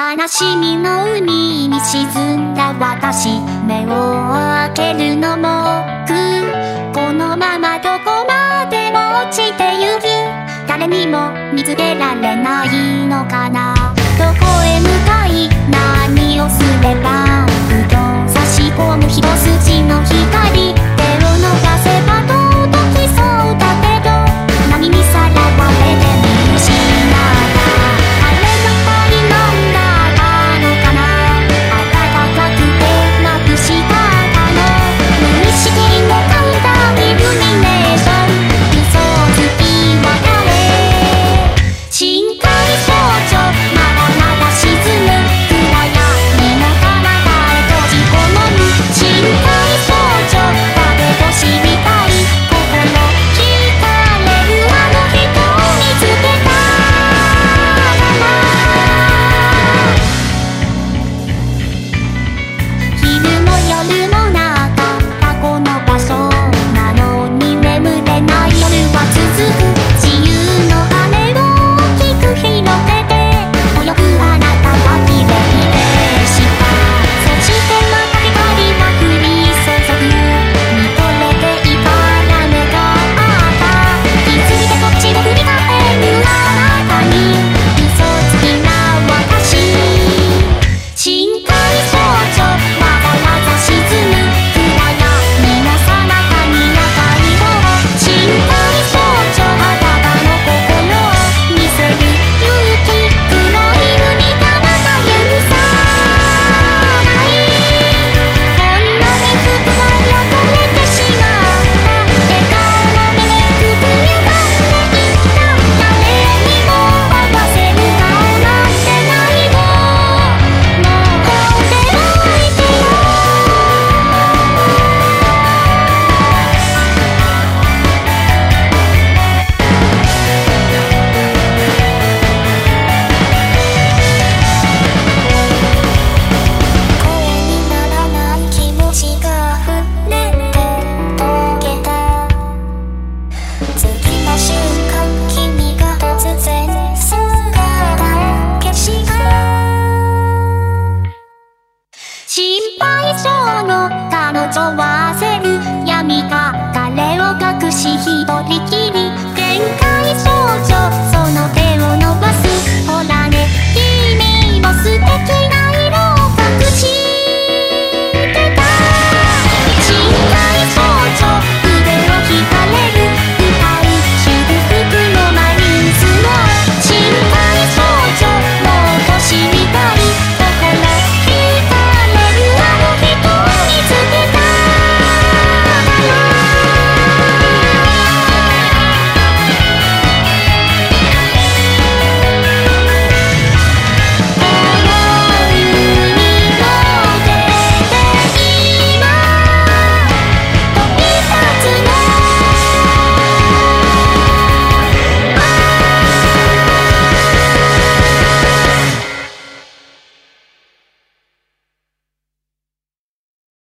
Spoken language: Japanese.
悲しみの海に沈んだ私目を開けるのもくこのままどこまでも落ちてゆく。誰にも見つけられないのかな。どこへ向かい。何をすれば変